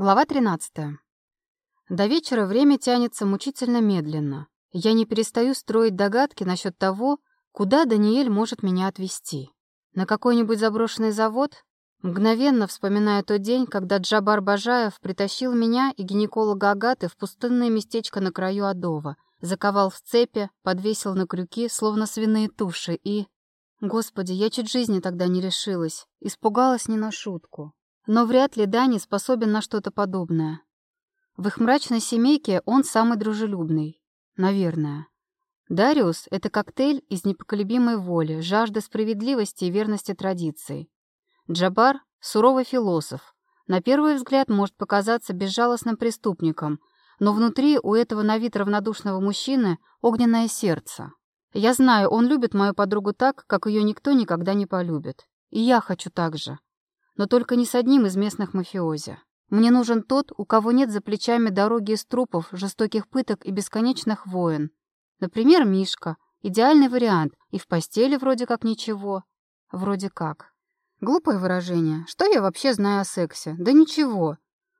Глава 13. До вечера время тянется мучительно медленно. Я не перестаю строить догадки насчет того, куда Даниэль может меня отвезти. На какой-нибудь заброшенный завод? Мгновенно вспоминаю тот день, когда Джабар Бажаев притащил меня и гинеколога Агаты в пустынное местечко на краю Адова, заковал в цепи, подвесил на крюки, словно свиные туши, и... Господи, я чуть жизни тогда не решилась, испугалась не на шутку. Но вряд ли Дани способен на что-то подобное. В их мрачной семейке он самый дружелюбный. Наверное. Дариус — это коктейль из непоколебимой воли, жажды справедливости и верности традиции. Джабар — суровый философ. На первый взгляд может показаться безжалостным преступником, но внутри у этого на вид равнодушного мужчины огненное сердце. Я знаю, он любит мою подругу так, как ее никто никогда не полюбит. И я хочу так же но только не с одним из местных мафиози. Мне нужен тот, у кого нет за плечами дороги из трупов, жестоких пыток и бесконечных войн. Например, Мишка. Идеальный вариант. И в постели вроде как ничего. Вроде как. Глупое выражение. Что я вообще знаю о сексе? Да ничего.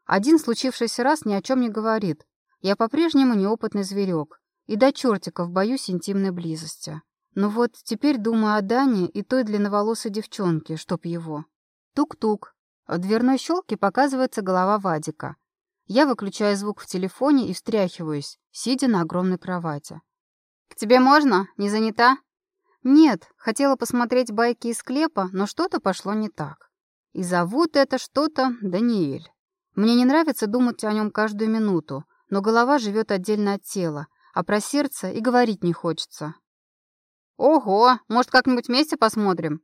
Один случившийся раз ни о чем не говорит. Я по-прежнему неопытный зверек. И до чертиков боюсь интимной близости. Но вот теперь думаю о Дане и той длинноволосой девчонке, чтоб его. Тук-тук. В дверной щелке показывается голова Вадика. Я выключаю звук в телефоне и встряхиваюсь, сидя на огромной кровати. «К тебе можно? Не занята?» «Нет, хотела посмотреть байки из склепа, но что-то пошло не так. И зовут это что-то Даниэль. Мне не нравится думать о нем каждую минуту, но голова живет отдельно от тела, а про сердце и говорить не хочется». «Ого, может, как-нибудь вместе посмотрим?»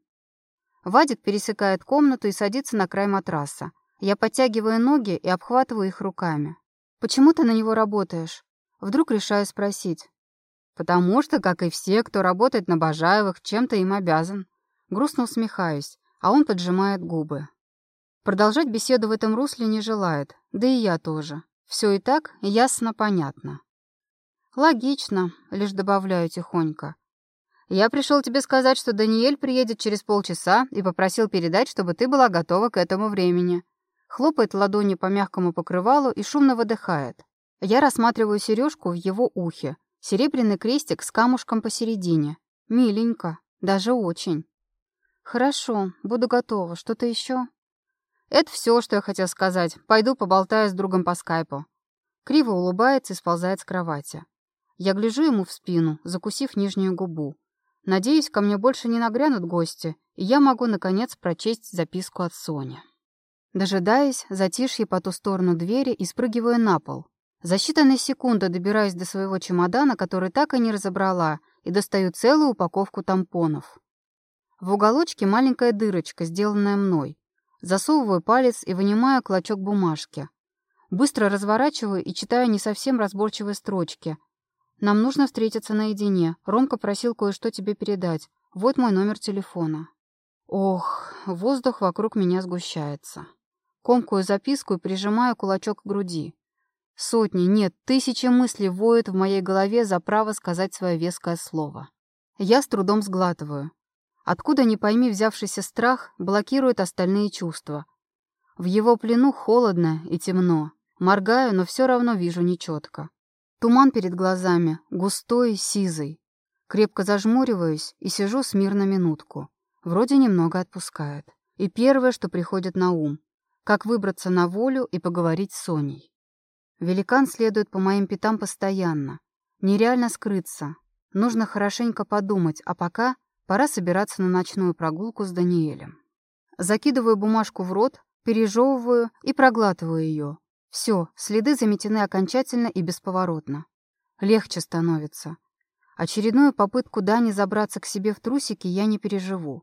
Вадик пересекает комнату и садится на край матраса. Я подтягиваю ноги и обхватываю их руками. «Почему ты на него работаешь?» Вдруг решаю спросить. «Потому что, как и все, кто работает на Бажаевых, чем-то им обязан». Грустно усмехаюсь, а он поджимает губы. Продолжать беседу в этом русле не желает, да и я тоже. Все и так ясно понятно. Логично, лишь добавляю тихонько. Я пришел тебе сказать, что Даниэль приедет через полчаса и попросил передать, чтобы ты была готова к этому времени. Хлопает ладонью по мягкому покрывалу и шумно выдыхает. Я рассматриваю сережку в его ухе. Серебряный крестик с камушком посередине. Миленько. Даже очень. Хорошо, буду готова. Что-то еще? Это все, что я хотел сказать. Пойду поболтаю с другом по скайпу. Криво улыбается и сползает с кровати. Я гляжу ему в спину, закусив нижнюю губу. Надеюсь, ко мне больше не нагрянут гости, и я могу, наконец, прочесть записку от Сони. Дожидаясь, затишье по ту сторону двери и спрыгиваю на пол. За считанные секунды добираюсь до своего чемодана, который так и не разобрала, и достаю целую упаковку тампонов. В уголочке маленькая дырочка, сделанная мной. Засовываю палец и вынимаю клочок бумажки. Быстро разворачиваю и читаю не совсем разборчивые строчки, нам нужно встретиться наедине. Ромка просил кое-что тебе передать. Вот мой номер телефона. Ох, воздух вокруг меня сгущается. Комкую записку и прижимаю кулачок к груди. Сотни, нет, тысячи мыслей воют в моей голове за право сказать свое веское слово. Я с трудом сглатываю. Откуда ни пойми взявшийся страх блокирует остальные чувства. В его плену холодно и темно. Моргаю, но все равно вижу нечетко. Туман перед глазами, густой, сизый. Крепко зажмуриваюсь и сижу смирно минутку. Вроде немного отпускает. И первое, что приходит на ум — как выбраться на волю и поговорить с Соней. Великан следует по моим пятам постоянно. Нереально скрыться. Нужно хорошенько подумать, а пока пора собираться на ночную прогулку с Даниэлем. Закидываю бумажку в рот, пережевываю и проглатываю ее, все, следы заметены окончательно и бесповоротно. Легче становится. Очередную попытку Дани забраться к себе в трусики я не переживу.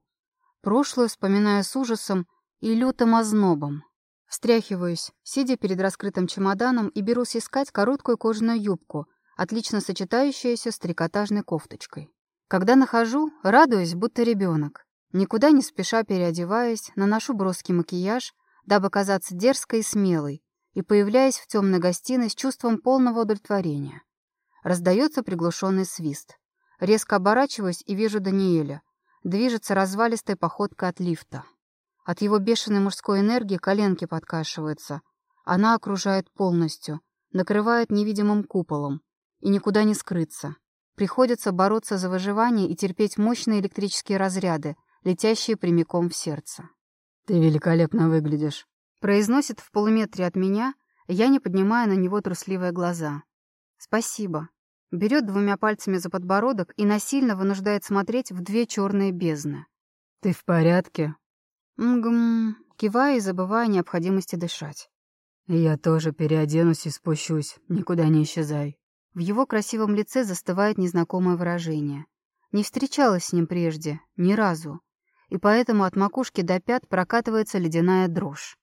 Прошлое вспоминаю с ужасом и лютым ознобом. Встряхиваюсь, сидя перед раскрытым чемоданом и берусь искать короткую кожаную юбку, отлично сочетающуюся с трикотажной кофточкой. Когда нахожу, радуюсь, будто ребенок. Никуда не спеша переодеваясь, наношу броский макияж, дабы казаться дерзкой и смелой, и появляясь в темной гостиной с чувством полного удовлетворения. Раздается приглушенный свист. Резко оборачиваюсь и вижу Даниэля. Движется развалистой походкой от лифта. От его бешеной мужской энергии коленки подкашиваются. Она окружает полностью, накрывает невидимым куполом, и никуда не скрыться. Приходится бороться за выживание и терпеть мощные электрические разряды, летящие прямиком в сердце. «Ты великолепно выглядишь», — произносит в полуметре от меня, я не поднимая на него трусливые глаза. «Спасибо». Берет двумя пальцами за подбородок и насильно вынуждает смотреть в две черные бездны. «Ты в порядке?» Мгм, кивая и забывая о необходимости дышать. «Я тоже переоденусь и спущусь, никуда не исчезай». В его красивом лице застывает незнакомое выражение. Не встречалась с ним прежде, ни разу. И поэтому от макушки до пят прокатывается ледяная дрожь.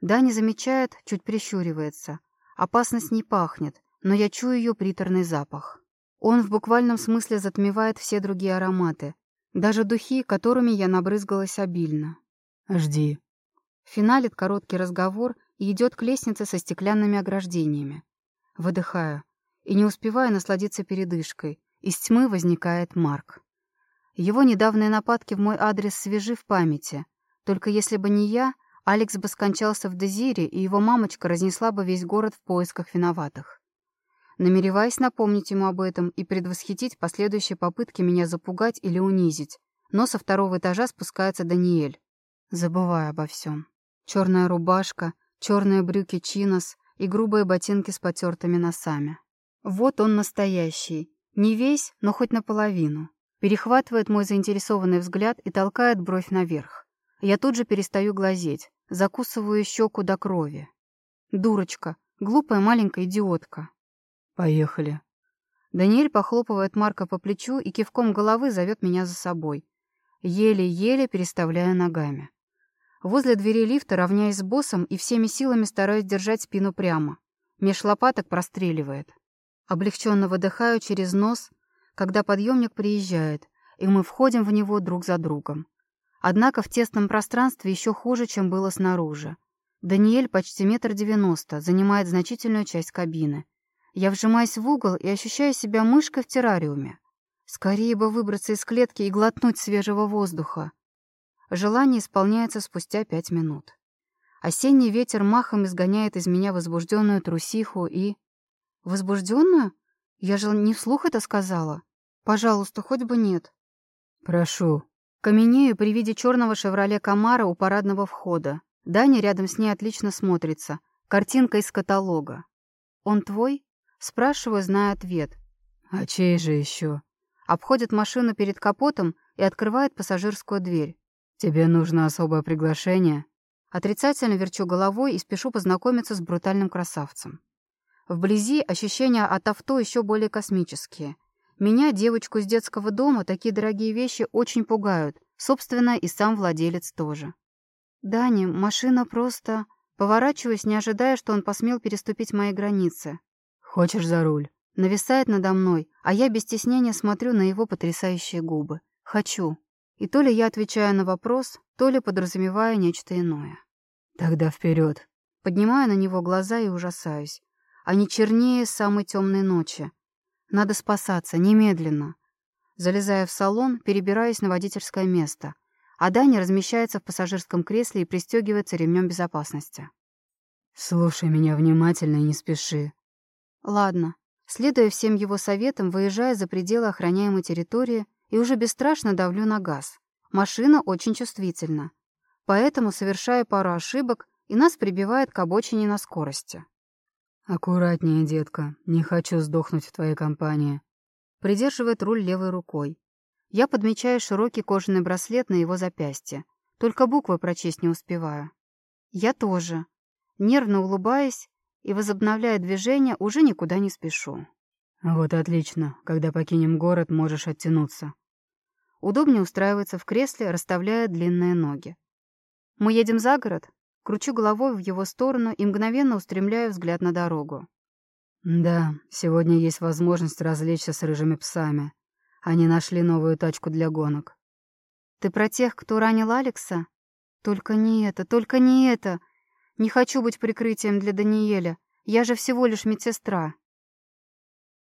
Да, не замечает, чуть прищуривается. Опасность не пахнет, но я чую ее приторный запах. Он в буквальном смысле затмевает все другие ароматы, даже духи, которыми я набрызгалась обильно. «Жди». Финалит короткий разговор и идет к лестнице со стеклянными ограждениями. Выдыхаю и не успеваю насладиться передышкой. Из тьмы возникает Марк. Его недавние нападки в мой адрес свежи в памяти. Только если бы не я, Алекс бы скончался в Дезире, и его мамочка разнесла бы весь город в поисках виноватых. Намереваясь напомнить ему об этом и предвосхитить последующие попытки меня запугать или унизить, но со второго этажа спускается Даниэль. Забываю обо всем. Черная рубашка, черные брюки чинос и грубые ботинки с потертыми носами. Вот он настоящий. Не весь, но хоть наполовину. Перехватывает мой заинтересованный взгляд и толкает бровь наверх. Я тут же перестаю глазеть, закусываю щеку до крови. Дурочка, глупая маленькая идиотка. Поехали. Даниэль похлопывает Марка по плечу и кивком головы зовет меня за собой. Еле-еле переставляя ногами. Возле двери лифта равняюсь с боссом и всеми силами стараюсь держать спину прямо. Меж лопаток простреливает. Облегченно выдыхаю через нос, когда подъемник приезжает, и мы входим в него друг за другом. Однако в тесном пространстве еще хуже, чем было снаружи. Даниэль почти метр девяносто, занимает значительную часть кабины. Я вжимаюсь в угол и ощущаю себя мышкой в террариуме. Скорее бы выбраться из клетки и глотнуть свежего воздуха. Желание исполняется спустя пять минут. Осенний ветер махом изгоняет из меня возбужденную трусиху и... Возбужденную? Я же не вслух это сказала. Пожалуйста, хоть бы нет. Прошу. Каменею при виде черного «Шевроле Камара» у парадного входа. Даня рядом с ней отлично смотрится. Картинка из каталога. «Он твой?» Спрашиваю, зная ответ. «А чей же еще?» Обходит машину перед капотом и открывает пассажирскую дверь. «Тебе нужно особое приглашение?» Отрицательно верчу головой и спешу познакомиться с брутальным красавцем. Вблизи ощущения от авто еще более космические. Меня, девочку из детского дома, такие дорогие вещи очень пугают. Собственно, и сам владелец тоже. «Дани, машина просто...» Поворачиваюсь, не ожидая, что он посмел переступить мои границы. «Хочешь за руль?» Нависает надо мной, а я без стеснения смотрю на его потрясающие губы. «Хочу». И то ли я отвечаю на вопрос, то ли подразумеваю нечто иное. «Тогда вперед. Поднимаю на него глаза и ужасаюсь. Они чернее самой темной ночи. Надо спасаться, немедленно. Залезая в салон, перебираюсь на водительское место, а Даня размещается в пассажирском кресле и пристегивается ремнем безопасности. «Слушай меня внимательно и не спеши». «Ладно». Следуя всем его советам, выезжая за пределы охраняемой территории и уже бесстрашно давлю на газ. Машина очень чувствительна. Поэтому совершаю пару ошибок, и нас прибивает к обочине на скорости. «Аккуратнее, детка. Не хочу сдохнуть в твоей компании». Придерживает руль левой рукой. Я подмечаю широкий кожаный браслет на его запястье. Только буквы прочесть не успеваю. Я тоже. Нервно улыбаясь и, возобновляя движение, уже никуда не спешу. «Вот отлично. Когда покинем город, можешь оттянуться». Удобнее устраивается в кресле, расставляя длинные ноги. «Мы едем за город?» Кручу головой в его сторону и мгновенно устремляю взгляд на дорогу. «Да, сегодня есть возможность развлечься с рыжими псами. Они нашли новую тачку для гонок». «Ты про тех, кто ранил Алекса?» «Только не это, только не это! Не хочу быть прикрытием для Даниэля. Я же всего лишь медсестра».